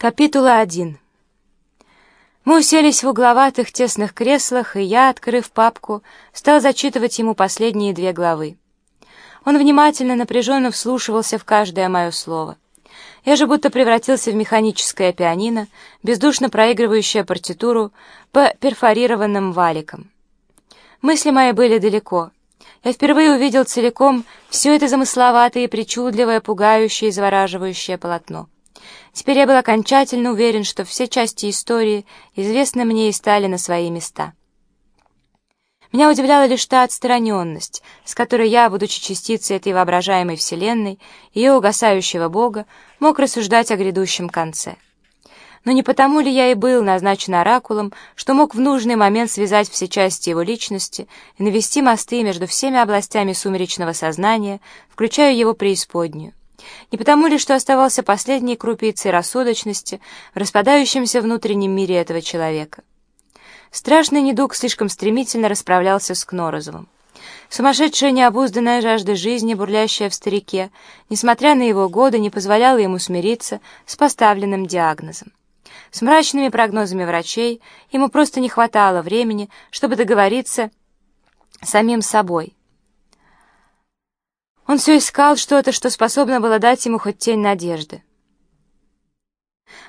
Капитула 1 Мы уселись в угловатых тесных креслах, и я, открыв папку, стал зачитывать ему последние две главы. Он внимательно, напряженно вслушивался в каждое мое слово. Я же будто превратился в механическое пианино, бездушно проигрывающее партитуру по перфорированным валикам. Мысли мои были далеко. Я впервые увидел целиком все это замысловатое, причудливое, пугающее и завораживающее полотно. Теперь я был окончательно уверен, что все части истории известны мне и стали на свои места. Меня удивляла лишь та отстраненность, с которой я, будучи частицей этой воображаемой вселенной, ее угасающего Бога, мог рассуждать о грядущем конце. Но не потому ли я и был назначен оракулом, что мог в нужный момент связать все части его личности и навести мосты между всеми областями сумеречного сознания, включая его преисподнюю? Не потому ли, что оставался последней крупицей рассудочности в распадающемся внутреннем мире этого человека? Страшный недуг слишком стремительно расправлялся с Кнорозовым. Сумасшедшая необузданная жажда жизни, бурлящая в старике, несмотря на его годы, не позволяла ему смириться с поставленным диагнозом. С мрачными прогнозами врачей ему просто не хватало времени, чтобы договориться самим собой — он все искал что-то, что способно было дать ему хоть тень надежды.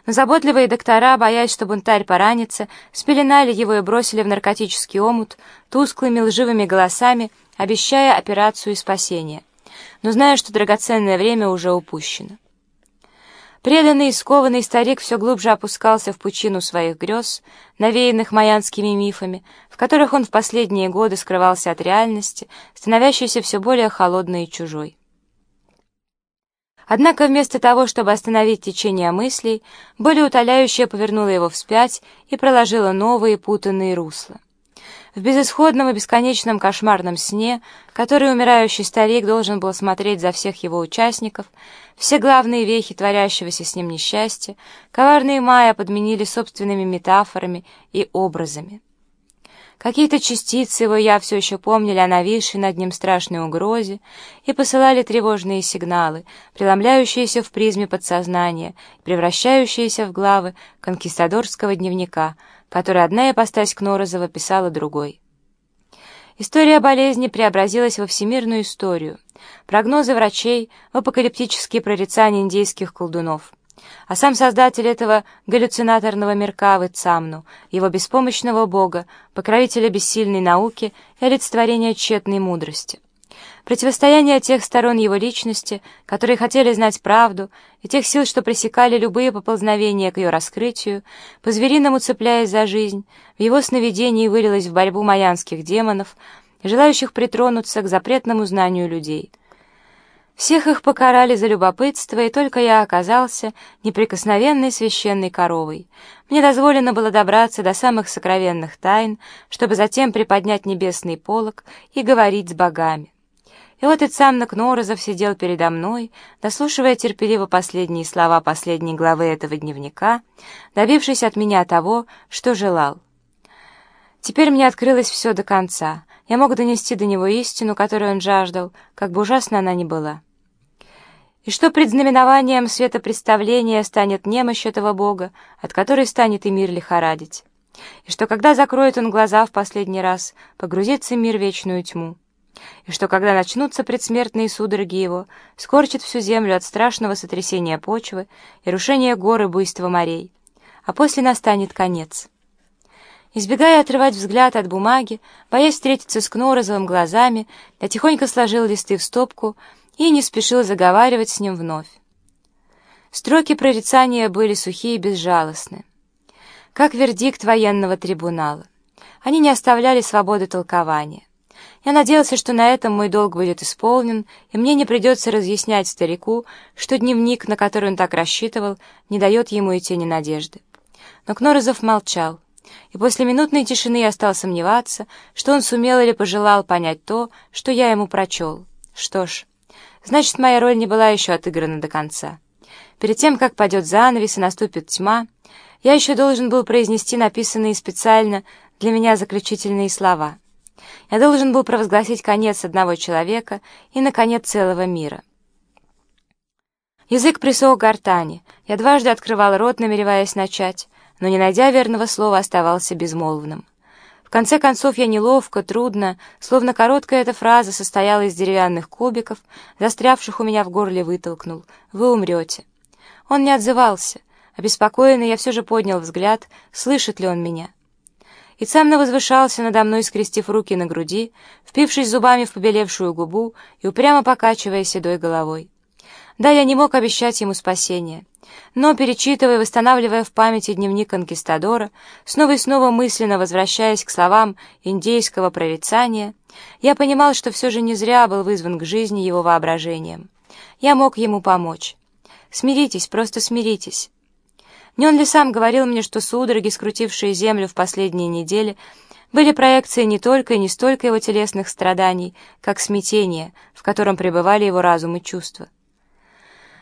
Но заботливые доктора, боясь, что бунтарь поранится, спеленали его и бросили в наркотический омут тусклыми лживыми голосами, обещая операцию и спасение, но зная, что драгоценное время уже упущено. Преданный и скованный старик все глубже опускался в пучину своих грез, навеянных майянскими мифами, которых он в последние годы скрывался от реальности, становящейся все более холодной и чужой. Однако вместо того, чтобы остановить течение мыслей, более утоляющее повернуло его вспять и проложило новые путанные русла в безысходном и бесконечном кошмарном сне, который умирающий старик должен был смотреть за всех его участников, все главные вехи творящегося с ним несчастья, коварные майя подменили собственными метафорами и образами. Какие-то частицы его я все еще помнили о нависшей над ним страшной угрозе и посылали тревожные сигналы, преломляющиеся в призме подсознания, превращающиеся в главы конкистадорского дневника — который одна ипостась Кнорозова писала другой. История болезни преобразилась во всемирную историю, прогнозы врачей апокалиптические прорицания индейских колдунов. А сам создатель этого галлюцинаторного мирка Вицамну, его беспомощного бога, покровителя бессильной науки и олицетворения тщетной мудрости. Противостояние тех сторон его личности, которые хотели знать правду, и тех сил, что пресекали любые поползновения к ее раскрытию, по-звериному цепляясь за жизнь, в его сновидении вылилось в борьбу майянских демонов, желающих притронуться к запретному знанию людей. Всех их покарали за любопытство, и только я оказался неприкосновенной священной коровой. Мне дозволено было добраться до самых сокровенных тайн, чтобы затем приподнять небесный полог и говорить с богами. И вот Ицам Кнорозов сидел передо мной, дослушивая терпеливо последние слова последней главы этого дневника, добившись от меня того, что желал. Теперь мне открылось все до конца. Я мог донести до него истину, которую он жаждал, как бы ужасно она ни была. И что предзнаменованием светопредставления станет немощь этого Бога, от которой станет и мир лихорадить. И что, когда закроет он глаза в последний раз, погрузится мир в вечную тьму и что, когда начнутся предсмертные судороги его, скорчит всю землю от страшного сотрясения почвы и рушения горы буйства морей, а после настанет конец. Избегая отрывать взгляд от бумаги, боясь встретиться с Кнорозовым глазами, я тихонько сложил листы в стопку и не спешил заговаривать с ним вновь. Строки прорицания были сухие и безжалостны, как вердикт военного трибунала. Они не оставляли свободы толкования. Я надеялся, что на этом мой долг будет исполнен, и мне не придется разъяснять старику, что дневник, на который он так рассчитывал, не дает ему и тени надежды. Но Кнорозов молчал, и после минутной тишины я стал сомневаться, что он сумел или пожелал понять то, что я ему прочел. Что ж, значит, моя роль не была еще отыграна до конца. Перед тем, как падет занавес и наступит тьма, я еще должен был произнести написанные специально для меня заключительные слова — я должен был провозгласить конец одного человека и, наконец, целого мира. Язык присох к гортани. Я дважды открывал рот, намереваясь начать, но, не найдя верного слова, оставался безмолвным. В конце концов, я неловко, трудно, словно короткая эта фраза состояла из деревянных кубиков, застрявших у меня в горле, вытолкнул. «Вы умрете». Он не отзывался. Обеспокоенный, я все же поднял взгляд, слышит ли он меня. И сам возвышался надо мной, скрестив руки на груди, впившись зубами в побелевшую губу и упрямо покачивая седой головой. Да, я не мог обещать ему спасение. Но, перечитывая и восстанавливая в памяти дневник конкистадора, снова и снова мысленно возвращаясь к словам индейского прорицания, я понимал, что все же не зря был вызван к жизни его воображением. Я мог ему помочь. «Смиритесь, просто смиритесь». Не он ли сам говорил мне, что судороги, скрутившие землю в последние недели, были проекцией не только и не столько его телесных страданий, как смятение, в котором пребывали его разум и чувства.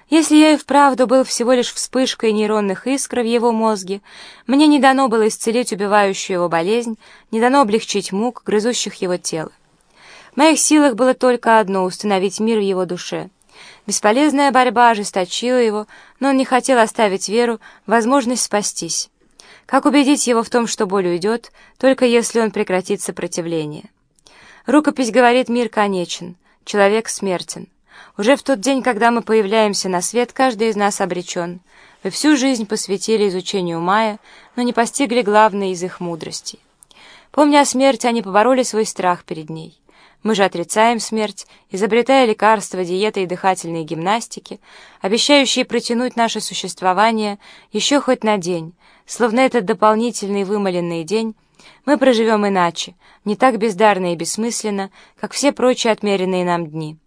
Если я и вправду был всего лишь вспышкой нейронных искр в его мозге, мне не дано было исцелить убивающую его болезнь, не дано облегчить мук, грызущих его тело. В моих силах было только одно — установить мир в его душе. Бесполезная борьба ожесточила его, но он не хотел оставить веру, возможность спастись. Как убедить его в том, что боль уйдет, только если он прекратит сопротивление? Рукопись говорит, мир конечен, человек смертен. Уже в тот день, когда мы появляемся на свет, каждый из нас обречен. Вы всю жизнь посвятили изучению Майя, но не постигли главное из их мудростей. Помня о смерти, они побороли свой страх перед ней. Мы же отрицаем смерть, изобретая лекарства, диеты и дыхательные гимнастики, обещающие протянуть наше существование еще хоть на день, словно этот дополнительный вымоленный день мы проживем иначе, не так бездарно и бессмысленно, как все прочие отмеренные нам дни.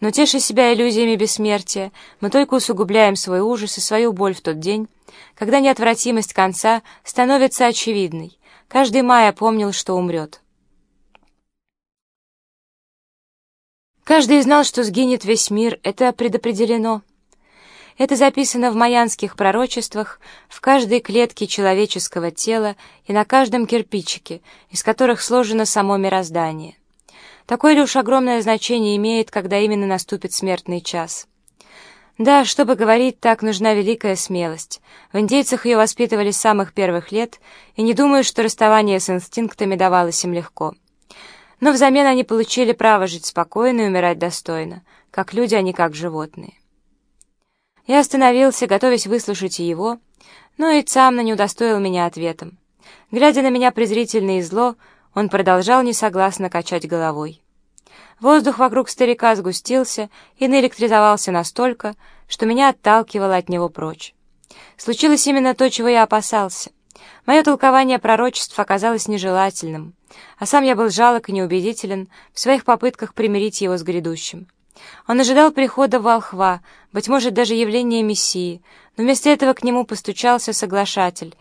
Но, теша себя иллюзиями бессмертия, мы только усугубляем свой ужас и свою боль в тот день, когда неотвратимость конца становится очевидной. Каждый мая помнил, что умрет. Каждый знал, что сгинет весь мир, это предопределено. Это записано в майянских пророчествах, в каждой клетке человеческого тела и на каждом кирпичике, из которых сложено само мироздание. Такое ли уж огромное значение имеет, когда именно наступит смертный час? Да, чтобы говорить так, нужна великая смелость. В индейцах ее воспитывали с самых первых лет, и не думаю, что расставание с инстинктами давалось им легко. Но взамен они получили право жить спокойно и умирать достойно, как люди, а не как животные. Я остановился, готовясь выслушать и его, но и сам не удостоил меня ответом. Глядя на меня презрительно и зло, он продолжал несогласно качать головой. Воздух вокруг старика сгустился и наэлектризовался настолько, что меня отталкивало от него прочь. Случилось именно то, чего я опасался. Мое толкование пророчеств оказалось нежелательным, а сам я был жалок и неубедителен в своих попытках примирить его с грядущим. Он ожидал прихода волхва, быть может, даже явления Мессии, но вместо этого к нему постучался соглашатель.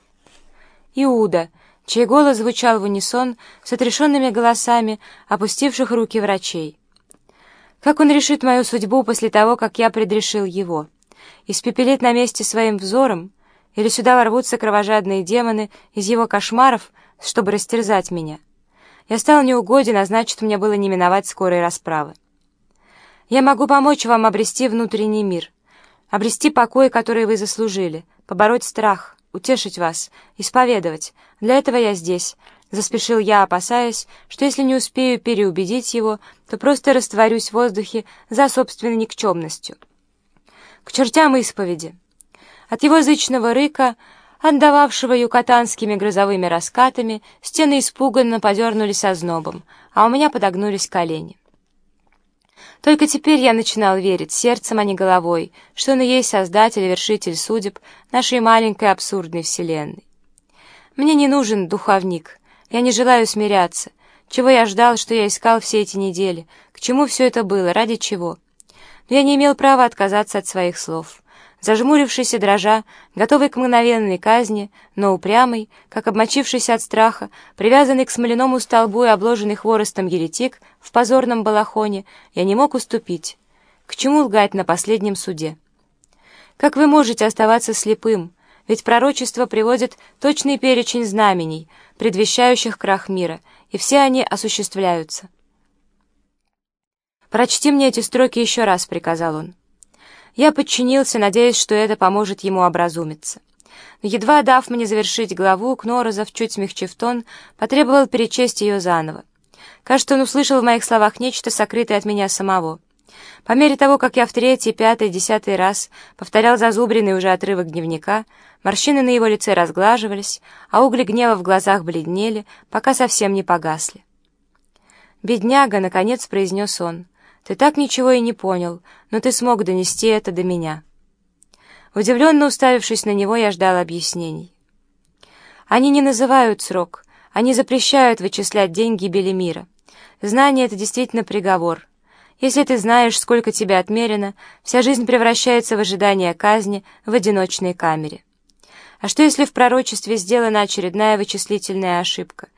Иуда — чей голос звучал в унисон с отрешенными голосами опустивших руки врачей. Как он решит мою судьбу после того, как я предрешил его? Испепелит на месте своим взором? Или сюда ворвутся кровожадные демоны из его кошмаров, чтобы растерзать меня? Я стал неугоден, а значит, мне было не миновать скорой расправы. Я могу помочь вам обрести внутренний мир, обрести покой, который вы заслужили, побороть страх, утешить вас, исповедовать. Для этого я здесь». Заспешил я, опасаясь, что если не успею переубедить его, то просто растворюсь в воздухе за собственной никчемностью. К чертям исповеди. От его зычного рыка, отдававшего юкатанскими грозовыми раскатами, стены испуганно подернулись ознобом, а у меня подогнулись колени. Только теперь я начинал верить, сердцем, а не головой, что он и есть создатель и вершитель судеб нашей маленькой абсурдной вселенной. Мне не нужен духовник, я не желаю смиряться. Чего я ждал, что я искал все эти недели? К чему все это было? Ради чего? Но я не имел права отказаться от своих слов зажмурившийся дрожа, готовый к мгновенной казни, но упрямый, как обмочившийся от страха, привязанный к смоляному столбу и обложенный хворостом еретик в позорном балахоне, я не мог уступить. К чему лгать на последнем суде? Как вы можете оставаться слепым? Ведь пророчество приводит точный перечень знамений, предвещающих крах мира, и все они осуществляются. «Прочти мне эти строки еще раз», — приказал он. Я подчинился, надеясь, что это поможет ему образумиться. Но едва дав мне завершить главу, Кнорозов, чуть смягчив тон, потребовал перечесть ее заново. Кажется, он услышал в моих словах нечто, сокрытое от меня самого. По мере того, как я в третий, пятый, десятый раз повторял зазубренный уже отрывок дневника, морщины на его лице разглаживались, а угли гнева в глазах бледнели, пока совсем не погасли. «Бедняга», — наконец произнес он, — «ты так ничего и не понял, но ты смог донести это до меня». Удивленно уставившись на него, я ждал объяснений. «Они не называют срок, они запрещают вычислять деньги гибели мира. Знание — это действительно приговор». Если ты знаешь, сколько тебе отмерено, вся жизнь превращается в ожидание казни в одиночной камере. А что, если в пророчестве сделана очередная вычислительная ошибка?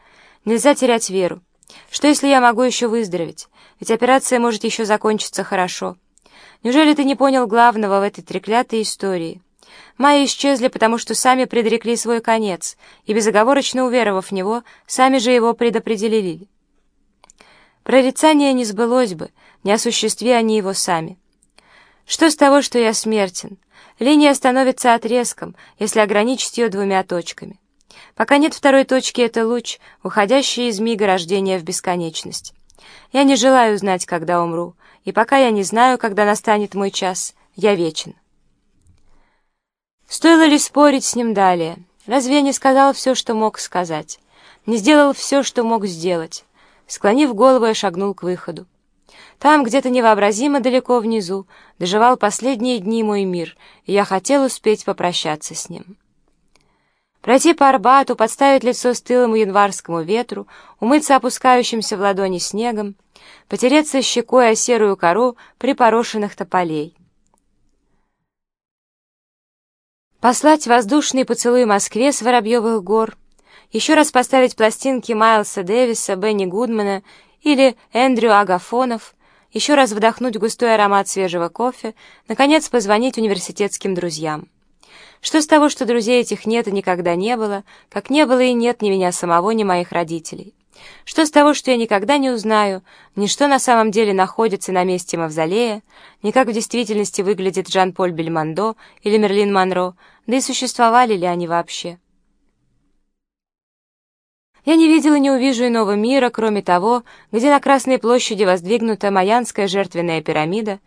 Нельзя терять веру. Что, если я могу еще выздороветь? Ведь операция может еще закончиться хорошо. Неужели ты не понял главного в этой треклятой истории? Майя исчезли, потому что сами предрекли свой конец, и, безоговорочно уверовав в него, сами же его предопределили. Прорицание не сбылось бы, не осуществи они его сами. Что с того, что я смертен? Линия становится отрезком, если ограничить ее двумя точками. Пока нет второй точки, это луч, уходящий из мига рождения в бесконечность. Я не желаю знать, когда умру, и пока я не знаю, когда настанет мой час, я вечен. Стоило ли спорить с ним далее? Разве я не сказал все, что мог сказать? Не сделал все, что мог сделать? Склонив голову, я шагнул к выходу. Там, где-то невообразимо далеко внизу, доживал последние дни мой мир, и я хотел успеть попрощаться с ним. Пройти по Арбату, подставить лицо стылому январскому ветру, умыться опускающимся в ладони снегом, потереться щекой о серую кору припорошенных тополей. Послать воздушный поцелуй Москве с Воробьевых гор — еще раз поставить пластинки Майлса Дэвиса, Бенни Гудмана или Эндрю Агафонов, еще раз вдохнуть густой аромат свежего кофе, наконец позвонить университетским друзьям. Что с того, что друзей этих нет и никогда не было, как не было и нет ни меня самого, ни моих родителей? Что с того, что я никогда не узнаю, ни что на самом деле находится на месте мавзолея, ни как в действительности выглядит Жан-Поль Бельмондо или Мерлин Монро, да и существовали ли они вообще? Я не видел и не увижу иного мира, кроме того, где на Красной площади воздвигнута Майянская жертвенная пирамида,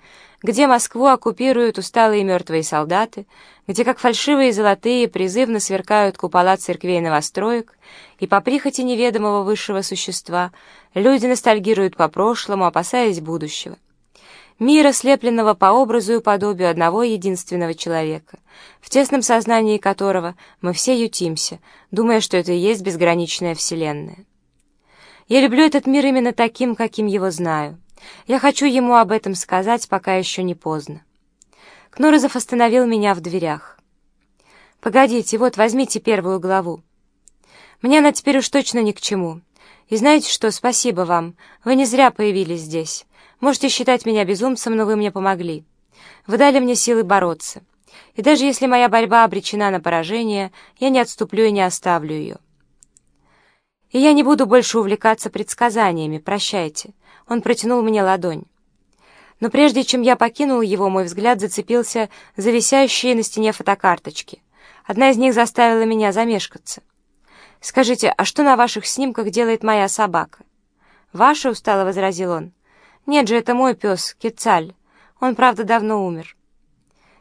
где Москву оккупируют усталые мертвые солдаты, где, как фальшивые золотые, призывно сверкают купола церквей новостроек, и по прихоти неведомого высшего существа люди ностальгируют по прошлому, опасаясь будущего мира, слепленного по образу и подобию одного единственного человека, в тесном сознании которого мы все ютимся, думая, что это и есть безграничная Вселенная. Я люблю этот мир именно таким, каким его знаю. Я хочу ему об этом сказать, пока еще не поздно. Кнорозов остановил меня в дверях. «Погодите, вот, возьмите первую главу. Мне она теперь уж точно ни к чему. И знаете что, спасибо вам, вы не зря появились здесь. Можете считать меня безумцем, но вы мне помогли. Вы дали мне силы бороться. И даже если моя борьба обречена на поражение, я не отступлю и не оставлю ее. И я не буду больше увлекаться предсказаниями, прощайте. Он протянул мне ладонь. Но прежде чем я покинул его, мой взгляд зацепился за висящие на стене фотокарточки. Одна из них заставила меня замешкаться. «Скажите, а что на ваших снимках делает моя собака?» «Ваша?» — устало возразил он. «Нет же, это мой пес, Кецаль. Он, правда, давно умер».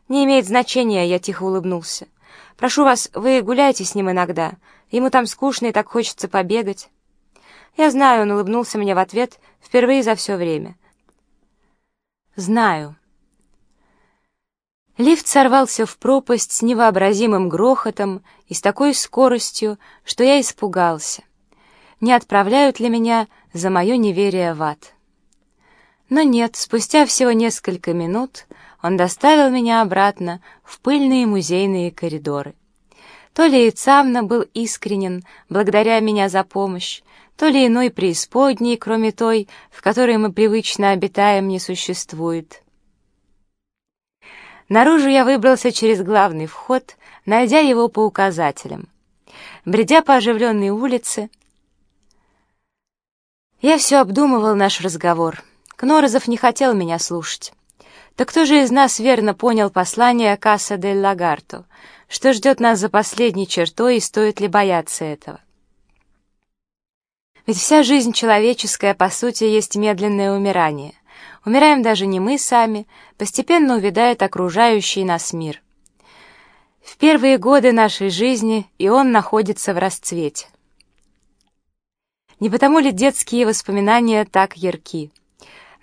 «Не имеет значения», — я тихо улыбнулся. «Прошу вас, вы гуляйте с ним иногда. Ему там скучно и так хочется побегать». «Я знаю», — он улыбнулся мне в ответ впервые за все время. «Знаю». Лифт сорвался в пропасть с невообразимым грохотом и с такой скоростью, что я испугался. Не отправляют ли меня за мое неверие в ад?» Но нет, спустя всего несколько минут он доставил меня обратно в пыльные музейные коридоры. То ли Ицавна был искренен, благодаря меня за помощь, то ли иной преисподней, кроме той, в которой мы привычно обитаем, не существует. Наружу я выбрался через главный вход, найдя его по указателям. Бредя по оживленной улице, я все обдумывал наш разговор — Кнорозов не хотел меня слушать. Да кто же из нас верно понял послание Касса дель Лагарто? Что ждет нас за последней чертой и стоит ли бояться этого? Ведь вся жизнь человеческая, по сути, есть медленное умирание. Умираем даже не мы сами, постепенно увядает окружающий нас мир. В первые годы нашей жизни и он находится в расцвете. Не потому ли детские воспоминания так ярки?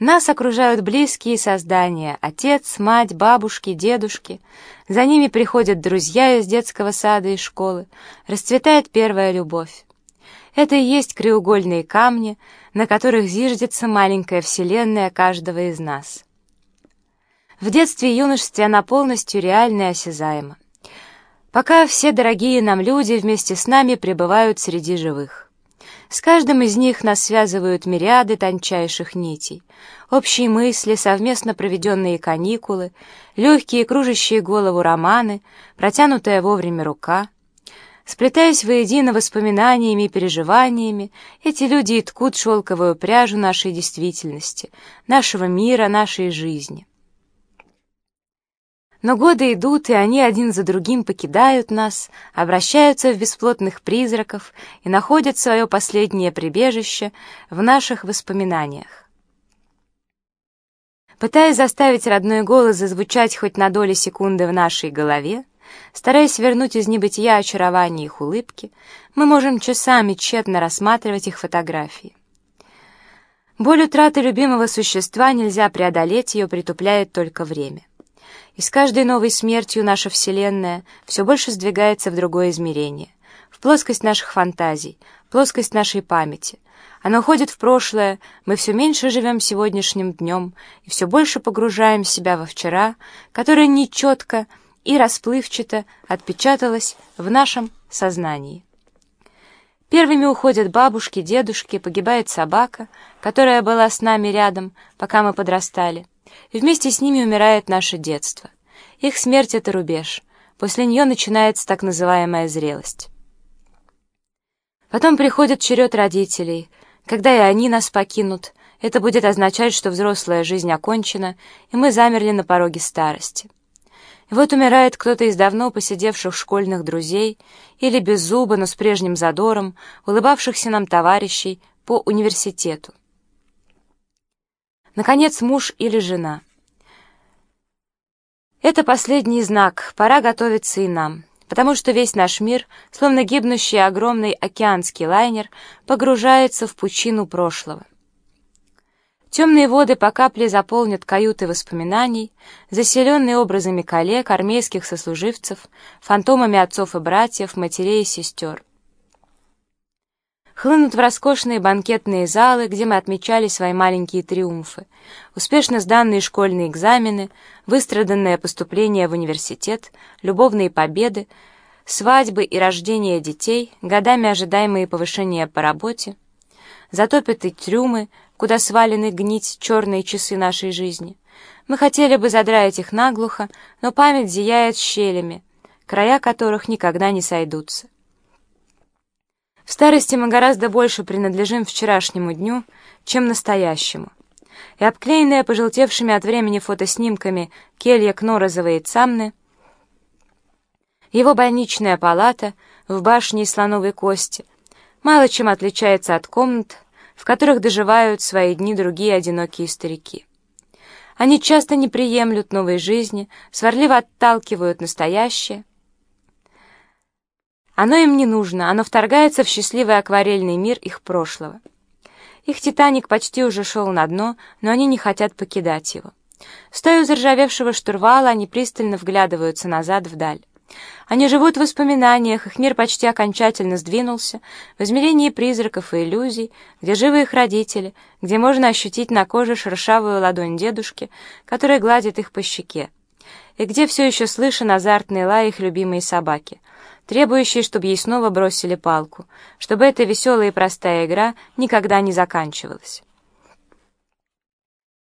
Нас окружают близкие создания — отец, мать, бабушки, дедушки. За ними приходят друзья из детского сада и школы. Расцветает первая любовь. Это и есть краеугольные камни, на которых зиждется маленькая вселенная каждого из нас. В детстве и юношестве она полностью реальна и осязаема. Пока все дорогие нам люди вместе с нами пребывают среди живых. С каждым из них нас связывают мириады тончайших нитей. Общие мысли, совместно проведенные каникулы, легкие кружащие голову романы, протянутая вовремя рука — Сплетаясь воедино воспоминаниями и переживаниями, эти люди и ткут шелковую пряжу нашей действительности, нашего мира, нашей жизни. Но годы идут, и они один за другим покидают нас, обращаются в бесплотных призраков и находят свое последнее прибежище в наших воспоминаниях. Пытаясь заставить родной голос зазвучать хоть на доли секунды в нашей голове, Стараясь вернуть из небытия очарование их улыбки, мы можем часами тщетно рассматривать их фотографии. Боль утраты любимого существа нельзя преодолеть, ее притупляет только время. И с каждой новой смертью наша Вселенная все больше сдвигается в другое измерение, в плоскость наших фантазий, плоскость нашей памяти. Она уходит в прошлое, мы все меньше живем сегодняшним днем и все больше погружаем себя во вчера, которое нечетко, и расплывчато отпечаталось в нашем сознании. Первыми уходят бабушки, дедушки, погибает собака, которая была с нами рядом, пока мы подрастали, и вместе с ними умирает наше детство. Их смерть — это рубеж, после нее начинается так называемая зрелость. Потом приходит черед родителей, когда и они нас покинут, это будет означать, что взрослая жизнь окончена, и мы замерли на пороге старости. Вот умирает кто-то из давно посидевших школьных друзей или без зуба, но с прежним задором, улыбавшихся нам товарищей по университету. Наконец, муж или жена. Это последний знак, пора готовиться и нам, потому что весь наш мир, словно гибнущий огромный океанский лайнер, погружается в пучину прошлого. Темные воды по капле заполнят каюты воспоминаний, заселенные образами коллег, армейских сослуживцев, фантомами отцов и братьев, матерей и сестер. Хлынут в роскошные банкетные залы, где мы отмечали свои маленькие триумфы, успешно сданные школьные экзамены, выстраданное поступление в университет, любовные победы, свадьбы и рождение детей, годами ожидаемые повышения по работе, затопят и трюмы, куда свалены гнить черные часы нашей жизни. Мы хотели бы задраить их наглухо, но память зияет щелями, края которых никогда не сойдутся. В старости мы гораздо больше принадлежим вчерашнему дню, чем настоящему. И обклеенная пожелтевшими от времени фотоснимками келья Кнорозовой и Цамны, его больничная палата в башне слоновой кости мало чем отличается от комнат, в которых доживают свои дни другие одинокие старики. Они часто не приемлют новой жизни, сварливо отталкивают настоящее. Оно им не нужно, оно вторгается в счастливый акварельный мир их прошлого. Их «Титаник» почти уже шел на дно, но они не хотят покидать его. Стоя у заржавевшего штурвала, они пристально вглядываются назад вдаль. Они живут в воспоминаниях, их мир почти окончательно сдвинулся, в измерении призраков и иллюзий, где живы их родители, где можно ощутить на коже шершавую ладонь дедушки, которая гладит их по щеке, и где все еще слышен азартный лай их любимой собаки, требующие, чтобы ей снова бросили палку, чтобы эта веселая и простая игра никогда не заканчивалась.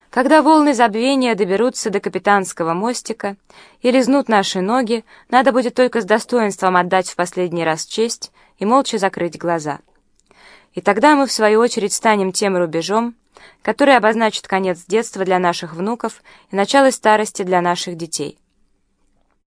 Когда волны забвения доберутся до капитанского мостика и лизнут наши ноги, надо будет только с достоинством отдать в последний раз честь и молча закрыть глаза. И тогда мы, в свою очередь, станем тем рубежом, который обозначит конец детства для наших внуков и начало старости для наших детей.